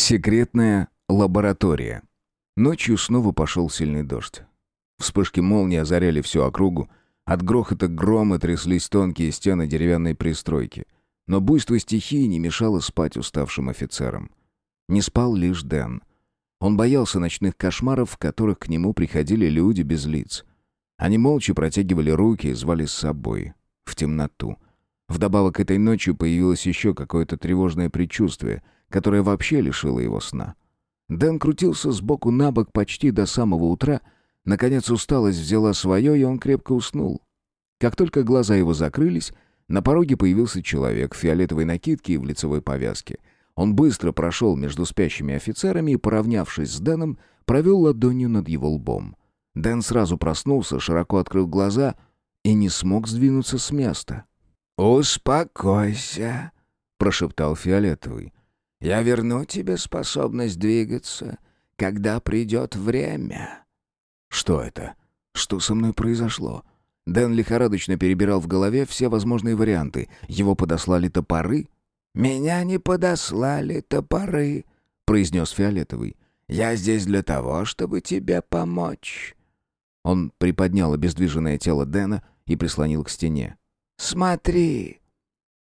Секретная лаборатория. Ночью снова пошел сильный дождь. Вспышки молнии озаряли всю округу. От грохота грома тряслись тонкие стены деревянной пристройки. Но буйство стихии не мешало спать уставшим офицерам. Не спал лишь Дэн. Он боялся ночных кошмаров, в которых к нему приходили люди без лиц. Они молча протягивали руки и звали с собой. В темноту. Вдобавок этой ночью появилось еще какое-то тревожное предчувствие, которое вообще лишило его сна. Дэн крутился сбоку на бок почти до самого утра. Наконец усталость взяла свое, и он крепко уснул. Как только глаза его закрылись, на пороге появился человек в фиолетовой накидке и в лицевой повязке. Он быстро прошел между спящими офицерами и, поравнявшись с Дэном, провел ладонью над его лбом. Дэн сразу проснулся, широко открыл глаза и не смог сдвинуться с места. «Успокойся», — прошептал Фиолетовый. «Я верну тебе способность двигаться, когда придет время». «Что это? Что со мной произошло?» Дэн лихорадочно перебирал в голове все возможные варианты. Его подослали топоры? «Меня не подослали топоры», — произнес Фиолетовый. «Я здесь для того, чтобы тебе помочь». Он приподнял обездвиженное тело Дэна и прислонил к стене. «Смотри!»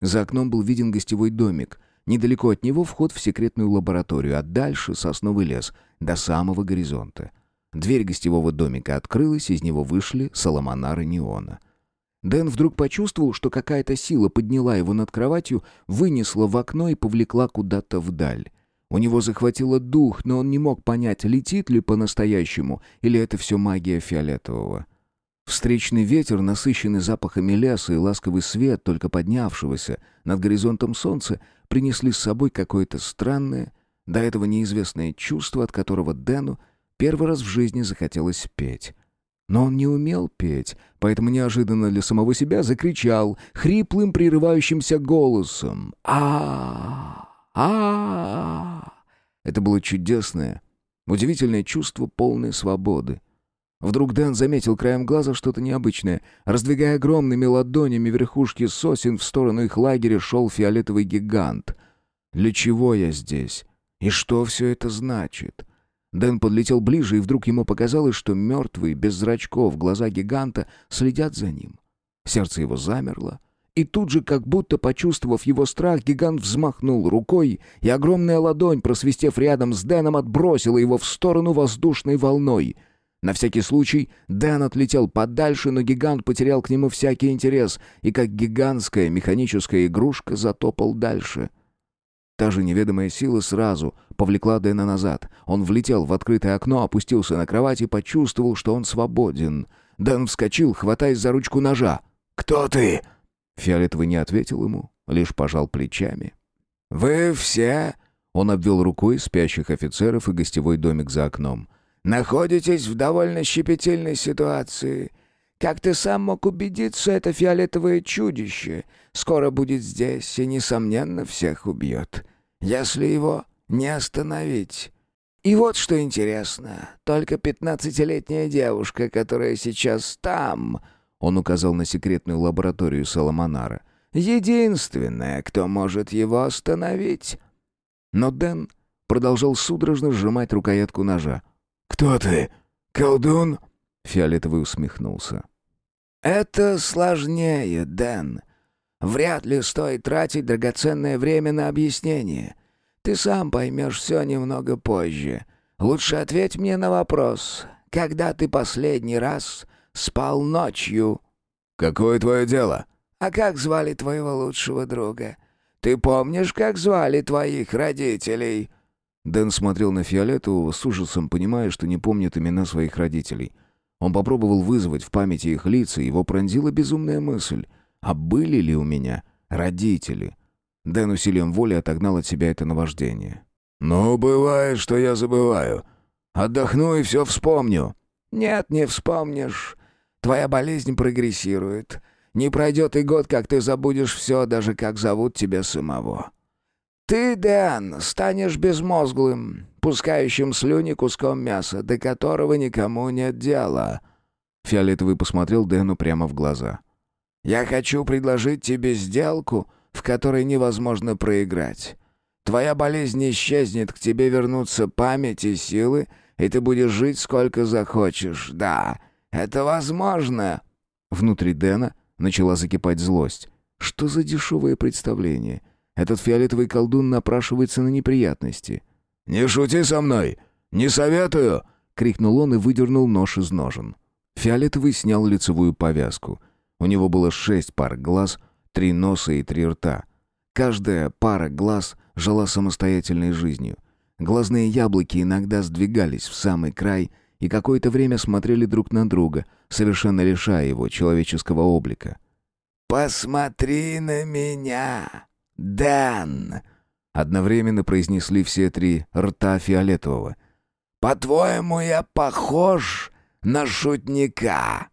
За окном был виден гостевой домик. Недалеко от него вход в секретную лабораторию, а дальше сосновый лес, до самого горизонта. Дверь гостевого домика открылась, из него вышли Соломонар Неона. Дэн вдруг почувствовал, что какая-то сила подняла его над кроватью, вынесла в окно и повлекла куда-то вдаль. У него захватило дух, но он не мог понять, летит ли по-настоящему, или это все магия фиолетового. Встречный ветер, насыщенный запахами леса и ласковый свет, только поднявшегося над горизонтом солнца, принесли с собой какое-то странное, до этого неизвестное чувство, от которого Дэну первый раз в жизни захотелось петь. Но он не умел петь, поэтому неожиданно для самого себя закричал хриплым, прерывающимся голосом. а а а Это было чудесное, удивительное чувство полной свободы. Вдруг Дэн заметил краем глаза что-то необычное. Раздвигая огромными ладонями верхушки сосен, в сторону их лагеря шел фиолетовый гигант. «Для чего я здесь? И что все это значит?» Дэн подлетел ближе, и вдруг ему показалось, что мертвые, без зрачков, глаза гиганта следят за ним. Сердце его замерло, и тут же, как будто почувствовав его страх, гигант взмахнул рукой, и огромная ладонь, просвистев рядом с Дэном, отбросила его в сторону воздушной волной — на всякий случай Дэн отлетел подальше, но гигант потерял к нему всякий интерес и как гигантская механическая игрушка затопал дальше. Та же неведомая сила сразу повлекла Дэна назад. Он влетел в открытое окно, опустился на кровать и почувствовал, что он свободен. Дэн вскочил, хватаясь за ручку ножа. «Кто ты?» Фиолетовый не ответил ему, лишь пожал плечами. «Вы все...» Он обвел рукой спящих офицеров и гостевой домик за окном находитесь в довольно щепетильной ситуации. Как ты сам мог убедиться, это фиолетовое чудище скоро будет здесь и, несомненно, всех убьет, если его не остановить. И вот что интересно, только пятнадцатилетняя девушка, которая сейчас там, он указал на секретную лабораторию Соломонара, единственная, кто может его остановить. Но Дэн продолжал судорожно сжимать рукоятку ножа. «Кто ты? Колдун?» Фиолетовый усмехнулся. «Это сложнее, Дэн. Вряд ли стоит тратить драгоценное время на объяснение. Ты сам поймешь все немного позже. Лучше ответь мне на вопрос. Когда ты последний раз спал ночью?» «Какое твое дело?» «А как звали твоего лучшего друга? Ты помнишь, как звали твоих родителей?» Дэн смотрел на Фиолетового с ужасом, понимая, что не помнит имена своих родителей. Он попробовал вызвать в памяти их лица, его пронзила безумная мысль. А были ли у меня родители? Дэн усилием воли отогнал от себя это наваждение. «Ну, бывает, что я забываю. Отдохну и все вспомню». «Нет, не вспомнишь. Твоя болезнь прогрессирует. Не пройдет и год, как ты забудешь все, даже как зовут тебя самого. Ты, Дэн, станешь безмозглым, пускающим слюни куском мяса, до которого никому нет дела». Фиолетовый посмотрел Дэну прямо в глаза. «Я хочу предложить тебе сделку, в которой невозможно проиграть. Твоя болезнь исчезнет, к тебе вернутся память и силы, и ты будешь жить сколько захочешь. Да, это возможно». Внутри Дэна начала закипать злость. Что за дешевое представление? Этот фиолетовый колдун напрашивается на неприятности. «Не шути со мной! Не советую!» — крикнул он и выдернул нож из ножен. Фиолетовый снял лицевую повязку. У него было шесть пар глаз, три носа и три рта. Каждая пара глаз жила самостоятельной жизнью. Глазные яблоки иногда сдвигались в самый край и какое-то время смотрели друг на друга, совершенно лишая его человеческого облика. «Посмотри на меня, Дэн!» Одновременно произнесли все три рта фиолетового. «По-твоему, я похож на шутника?»